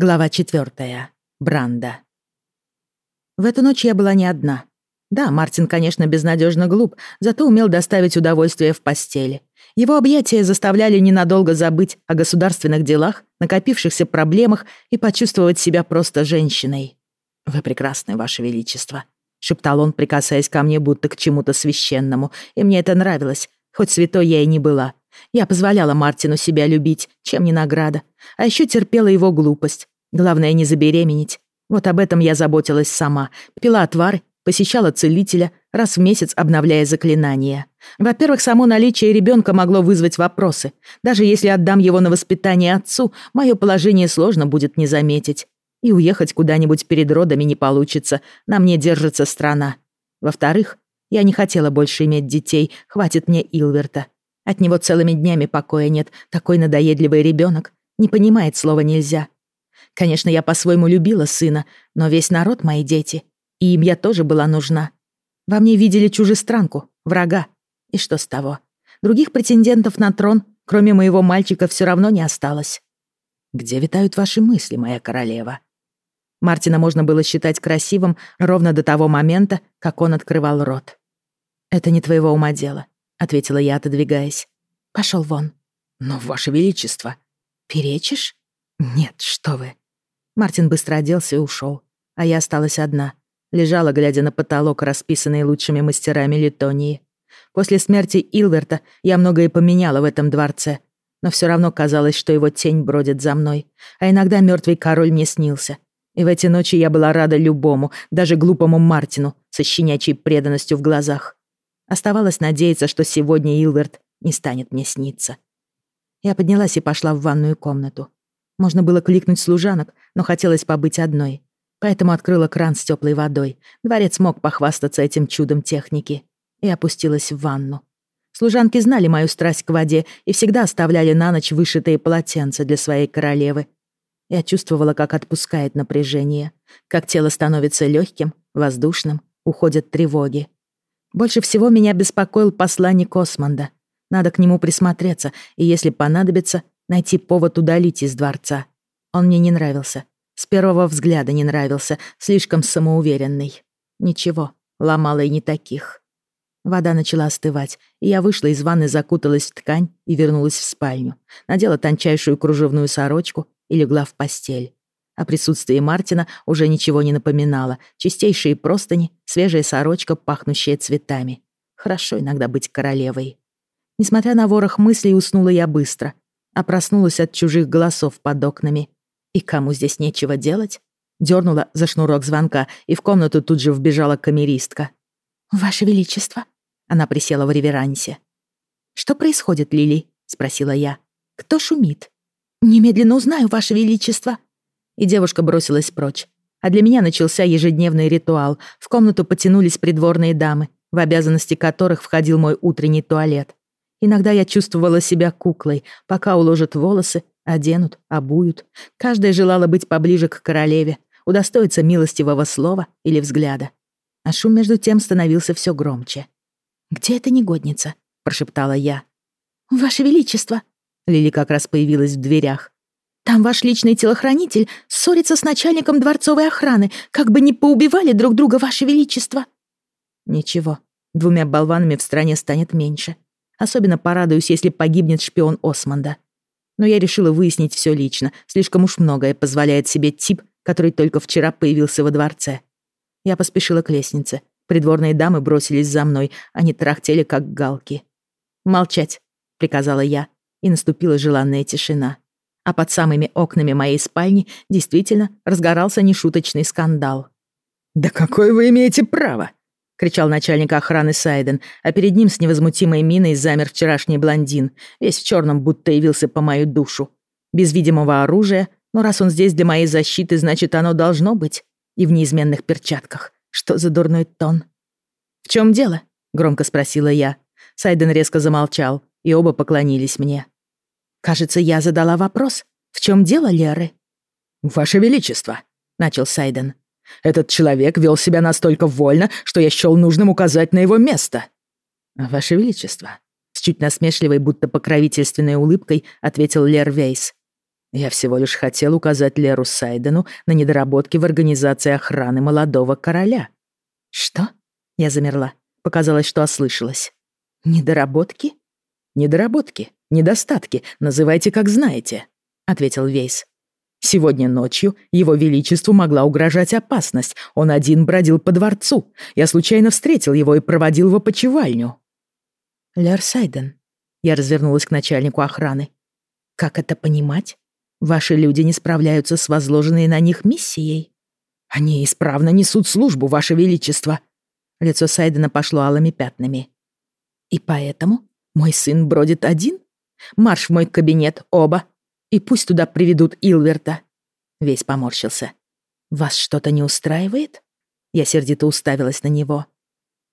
Глава четвертая. Бранда. В эту ночь я была не одна. Да, Мартин, конечно, безнадежно глуп, зато умел доставить удовольствие в постели. Его объятия заставляли ненадолго забыть о государственных делах, накопившихся проблемах и почувствовать себя просто женщиной. «Вы прекрасны, Ваше Величество», — шептал он, прикасаясь ко мне будто к чему-то священному, и мне это нравилось, хоть святой я и не была. Я позволяла Мартину себя любить, чем не награда. А еще терпела его глупость. Главное, не забеременеть. Вот об этом я заботилась сама. Пила отвар, посещала целителя, раз в месяц обновляя заклинания. Во-первых, само наличие ребенка могло вызвать вопросы. Даже если отдам его на воспитание отцу, мое положение сложно будет не заметить. И уехать куда-нибудь перед родами не получится, на мне держится страна. Во-вторых, я не хотела больше иметь детей, хватит мне Илверта. От него целыми днями покоя нет. Такой надоедливый ребенок. Не понимает слова «нельзя». Конечно, я по-своему любила сына, но весь народ мои дети. И им я тоже была нужна. Во мне видели чужестранку, врага. И что с того? Других претендентов на трон, кроме моего мальчика, все равно не осталось. Где витают ваши мысли, моя королева? Мартина можно было считать красивым ровно до того момента, как он открывал рот. Это не твоего ума дело. — ответила я, отодвигаясь. Пошел вон». «Но, Ваше Величество...» «Перечишь?» «Нет, что вы». Мартин быстро оделся и ушел, а я осталась одна. Лежала, глядя на потолок, расписанный лучшими мастерами Литонии. После смерти Илверта я многое поменяла в этом дворце, но все равно казалось, что его тень бродит за мной, а иногда мертвый король мне снился. И в эти ночи я была рада любому, даже глупому Мартину, со щенячьей преданностью в глазах. Оставалось надеяться, что сегодня Илверт не станет мне сниться. Я поднялась и пошла в ванную комнату. Можно было кликнуть служанок, но хотелось побыть одной. Поэтому открыла кран с теплой водой. Дворец мог похвастаться этим чудом техники. И опустилась в ванну. Служанки знали мою страсть к воде и всегда оставляли на ночь вышитые полотенца для своей королевы. Я чувствовала, как отпускает напряжение, как тело становится легким, воздушным, уходят тревоги. Больше всего меня беспокоил посланник Османда. Надо к нему присмотреться, и если понадобится, найти повод удалить из дворца. Он мне не нравился. С первого взгляда не нравился, слишком самоуверенный. Ничего, ломала и не таких. Вода начала остывать, и я вышла из ванны, закуталась в ткань и вернулась в спальню. Надела тончайшую кружевную сорочку и легла в постель. О присутствии Мартина уже ничего не напоминало. Чистейшие простыни, свежая сорочка, пахнущая цветами. Хорошо иногда быть королевой. Несмотря на ворох мыслей, уснула я быстро, а проснулась от чужих голосов под окнами. И кому здесь нечего делать? Дёрнула за шнурок звонка, и в комнату тут же вбежала камеристка. «Ваше Величество!» Она присела в реверансе. «Что происходит, Лили?» — спросила я. «Кто шумит?» «Немедленно узнаю, Ваше Величество!» И девушка бросилась прочь. А для меня начался ежедневный ритуал. В комнату потянулись придворные дамы, в обязанности которых входил мой утренний туалет. Иногда я чувствовала себя куклой, пока уложат волосы, оденут, обуют. Каждая желала быть поближе к королеве, удостоиться милостивого слова или взгляда. А шум между тем становился все громче. «Где эта негодница?» — прошептала я. «Ваше Величество!» Лили как раз появилась в дверях. Там ваш личный телохранитель ссорится с начальником дворцовой охраны, как бы не поубивали друг друга, ваше величество». «Ничего, двумя болванами в стране станет меньше. Особенно порадуюсь, если погибнет шпион Османда. Но я решила выяснить все лично. Слишком уж многое позволяет себе тип, который только вчера появился во дворце. Я поспешила к лестнице. Придворные дамы бросились за мной. Они трахтели, как галки. «Молчать», — приказала я, и наступила желанная тишина а под самыми окнами моей спальни действительно разгорался нешуточный скандал. «Да какое вы имеете право?» — кричал начальник охраны Сайден, а перед ним с невозмутимой миной замер вчерашний блондин, весь в черном, будто явился по мою душу. Без видимого оружия, но раз он здесь для моей защиты, значит, оно должно быть. И в неизменных перчатках. Что за дурной тон? «В чем дело?» — громко спросила я. Сайден резко замолчал, и оба поклонились мне. Кажется, я задала вопрос. В чем дело, Леры? «Ваше Величество», — начал Сайден. «Этот человек вел себя настолько вольно, что я счёл нужным указать на его место». «Ваше Величество», — с чуть насмешливой, будто покровительственной улыбкой ответил Лер Вейс. Я всего лишь хотел указать Леру Сайдену на недоработки в организации охраны молодого короля. Что? Я замерла. Показалось, что ослышалась. Недоработки? Недоработки, недостатки, называйте как знаете, ответил Вейс. Сегодня ночью его величеству могла угрожать опасность. Он один бродил по дворцу. Я случайно встретил его и проводил в опочивальню. Лер Сайден. Я развернулась к начальнику охраны. Как это понимать? Ваши люди не справляются с возложенной на них миссией. Они исправно несут службу, ваше величество. Лицо Сайдена пошло алыми пятнами. И поэтому мой сын бродит один? Марш в мой кабинет, оба. И пусть туда приведут Илверта. Весь поморщился. Вас что-то не устраивает? Я сердито уставилась на него.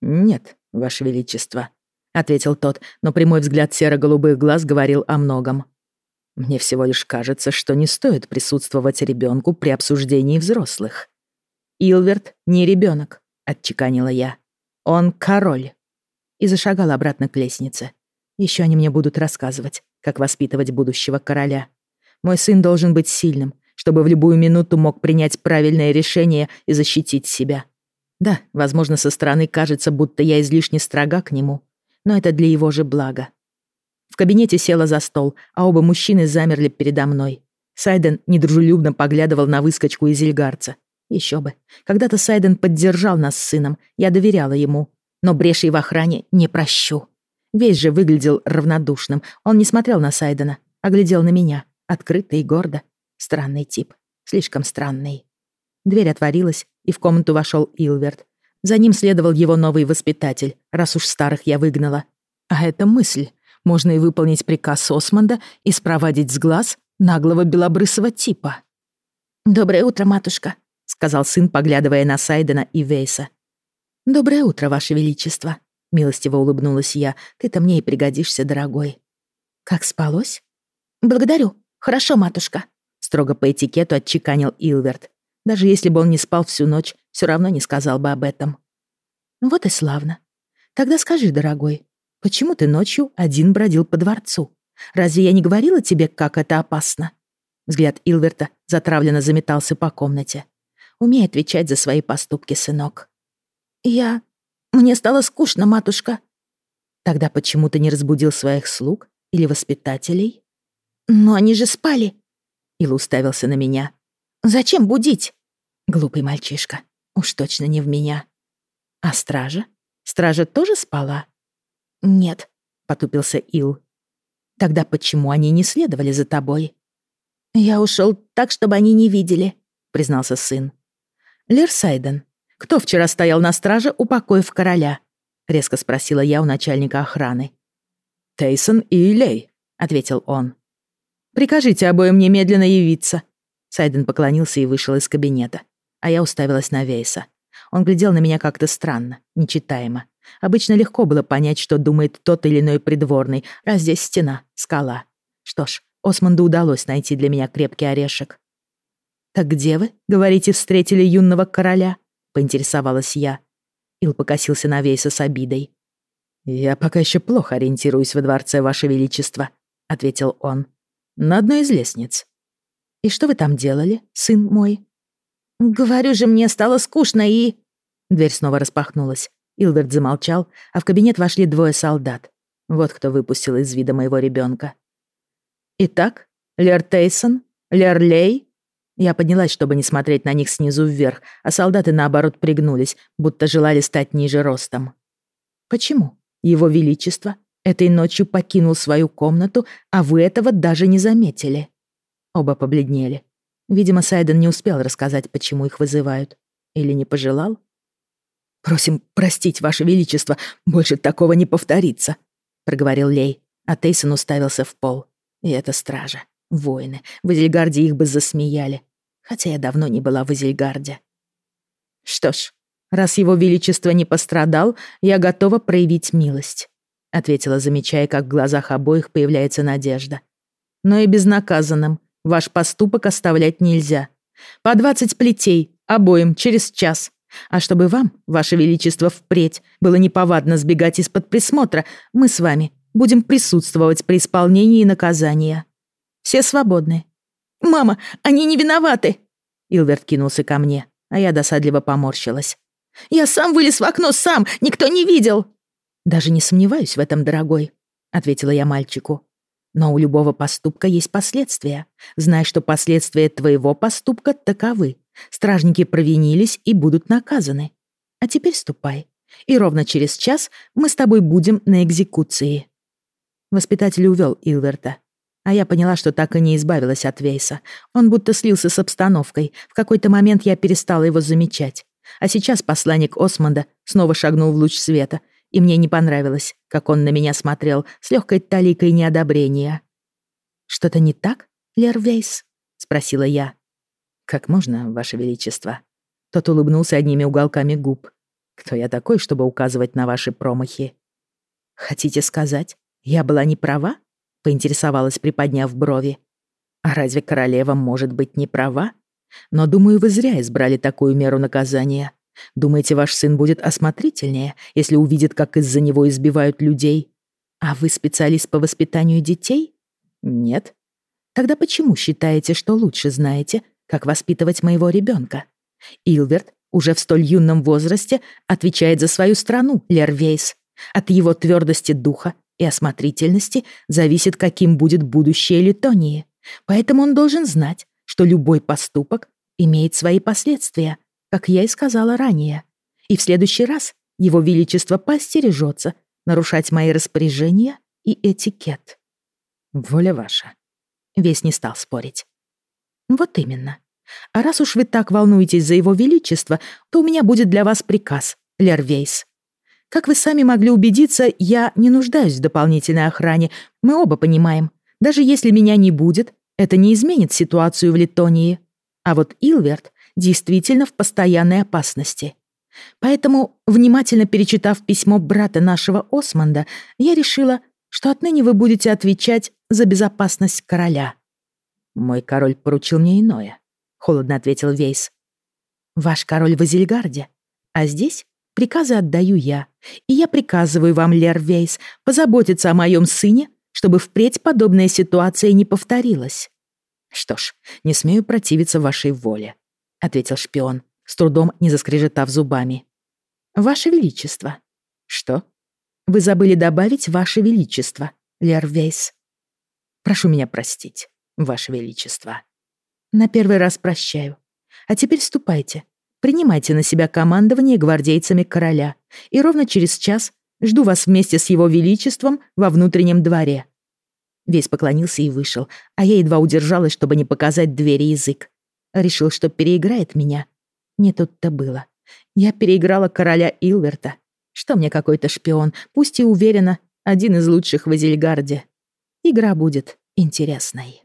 Нет, ваше величество, ответил тот, но прямой взгляд серо-голубых глаз говорил о многом. Мне всего лишь кажется, что не стоит присутствовать ребенку при обсуждении взрослых. Илверт не ребенок, отчеканила я. Он король. И зашагала обратно к лестнице. Еще они мне будут рассказывать, как воспитывать будущего короля. Мой сын должен быть сильным, чтобы в любую минуту мог принять правильное решение и защитить себя. Да, возможно, со стороны кажется, будто я излишне строга к нему, но это для его же блага. В кабинете села за стол, а оба мужчины замерли передо мной. Сайден недружелюбно поглядывал на выскочку из Ильгарца. Еще бы. Когда-то Сайден поддержал нас с сыном, я доверяла ему. Но брешей в охране не прощу. Весь же выглядел равнодушным. Он не смотрел на Сайдена, а глядел на меня, открыто и гордо. Странный тип. Слишком странный. Дверь отворилась, и в комнату вошел Илверт. За ним следовал его новый воспитатель, раз уж старых я выгнала. А это мысль. Можно и выполнить приказ Османда и спровадить с глаз наглого белобрысого типа. «Доброе утро, матушка», — сказал сын, поглядывая на Сайдена и Вейса. «Доброе утро, Ваше Величество», — милостиво улыбнулась я. «Ты-то мне и пригодишься, дорогой». «Как спалось?» «Благодарю. Хорошо, матушка», — строго по этикету отчеканил Илверт. Даже если бы он не спал всю ночь, все равно не сказал бы об этом. «Вот и славно. Тогда скажи, дорогой, Почему ты ночью один бродил по дворцу? Разве я не говорила тебе, как это опасно?» Взгляд Илверта затравленно заметался по комнате. «Умей отвечать за свои поступки, сынок». «Я... Мне стало скучно, матушка». «Тогда почему ты не разбудил своих слуг или воспитателей?» «Но они же спали». Ил уставился на меня. «Зачем будить?» «Глупый мальчишка. Уж точно не в меня». «А стража? Стража тоже спала?» «Нет», — потупился Ил. «Тогда почему они не следовали за тобой?» «Я ушел так, чтобы они не видели», — признался сын. «Лер Сайден, кто вчера стоял на страже у покоев короля?» — резко спросила я у начальника охраны. «Тейсон и Лей», — ответил он. «Прикажите обоим немедленно явиться». Сайден поклонился и вышел из кабинета, а я уставилась на Вейса. Он глядел на меня как-то странно, нечитаемо. Обычно легко было понять, что думает тот или иной придворный, а здесь стена, скала. Что ж, Османду удалось найти для меня крепкий орешек. «Так где вы, говорите, встретили юного короля?» — поинтересовалась я. Ил покосился на Вейса с обидой. «Я пока еще плохо ориентируюсь во дворце, Ваше Величество», — ответил он. «На одной из лестниц». «И что вы там делали, сын мой?» «Говорю же, мне стало скучно и...» Дверь снова распахнулась. Илверт замолчал, а в кабинет вошли двое солдат. Вот кто выпустил из вида моего ребенка. «Итак, Лер Тейсон, Лер Лей?» Я поднялась, чтобы не смотреть на них снизу вверх, а солдаты, наоборот, пригнулись, будто желали стать ниже ростом. «Почему? Его Величество этой ночью покинул свою комнату, а вы этого даже не заметили?» Оба побледнели. Видимо, Сайден не успел рассказать, почему их вызывают. Или не пожелал? «Просим простить, Ваше Величество, больше такого не повторится», — проговорил Лей, а Тейсон уставился в пол. И это стража, воины. В Изельгарде их бы засмеяли, хотя я давно не была в Изельгарде. «Что ж, раз его величество не пострадал, я готова проявить милость», — ответила, замечая, как в глазах обоих появляется надежда. «Но и безнаказанным ваш поступок оставлять нельзя. По двадцать плетей, обоим, через час. А чтобы вам, ваше величество, впредь было неповадно сбегать из-под присмотра, мы с вами будем присутствовать при исполнении наказания. Все свободны». Мама, они не виноваты!» Илверт кинулся ко мне, а я досадливо поморщилась. «Я сам вылез в окно, сам! Никто не видел!» «Даже не сомневаюсь в этом, дорогой», — ответила я мальчику. «Но у любого поступка есть последствия. Знай, что последствия твоего поступка таковы. Стражники провинились и будут наказаны. А теперь ступай. И ровно через час мы с тобой будем на экзекуции». Воспитатель увел Илверта, а я поняла, что так и не избавилась от Вейса. Он будто слился с обстановкой. В какой-то момент я перестала его замечать. А сейчас посланник Осмонда снова шагнул в луч света, и мне не понравилось, как он на меня смотрел с легкой таликой неодобрения. «Что-то не так, Лер Вейс?» — спросила я. «Как можно, Ваше Величество?» Тот улыбнулся одними уголками губ. «Кто я такой, чтобы указывать на ваши промахи?» «Хотите сказать, я была не права?» — поинтересовалась, приподняв брови. «А разве королева может быть не права? Но, думаю, вы зря избрали такую меру наказания. Думаете, ваш сын будет осмотрительнее, если увидит, как из-за него избивают людей? А вы специалист по воспитанию детей? Нет. Тогда почему считаете, что лучше знаете, как воспитывать моего ребенка? Илверт уже в столь юном возрасте отвечает за свою страну, Лервейс. От его твердости духа и осмотрительности зависит, каким будет будущее Литонии. Поэтому он должен знать, что любой поступок имеет свои последствия, как я и сказала ранее. И в следующий раз его величество постережется нарушать мои распоряжения и этикет. Воля ваша. Весь не стал спорить. Вот именно. А раз уж вы так волнуетесь за его величество, то у меня будет для вас приказ, Лервейс. Как вы сами могли убедиться, я не нуждаюсь в дополнительной охране. Мы оба понимаем. Даже если меня не будет, это не изменит ситуацию в Литонии. А вот Илверт действительно в постоянной опасности. Поэтому, внимательно перечитав письмо брата нашего Османда, я решила, что отныне вы будете отвечать за безопасность короля. «Мой король поручил мне иное», — холодно ответил Вейс. «Ваш король в Азельгарде, а здесь приказы отдаю я, и я приказываю вам, Лер Вейс, позаботиться о моем сыне, чтобы впредь подобная ситуация не повторилась». «Что ж, не смею противиться вашей воле», — ответил шпион, с трудом не заскрежетав зубами. «Ваше Величество». «Что?» «Вы забыли добавить Ваше Величество, Лер Вейс». «Прошу меня простить, Ваше Величество». «На первый раз прощаю. А теперь ступайте. Принимайте на себя командование гвардейцами короля, и ровно через час жду вас вместе с его величеством во внутреннем дворе». Весь поклонился и вышел, а я едва удержалась, чтобы не показать двери язык. Решил, что переиграет меня. Не тут-то было. Я переиграла короля Илверта. Что мне какой-то шпион, пусть и уверенно, один из лучших в Эзельгарде. Игра будет интересной.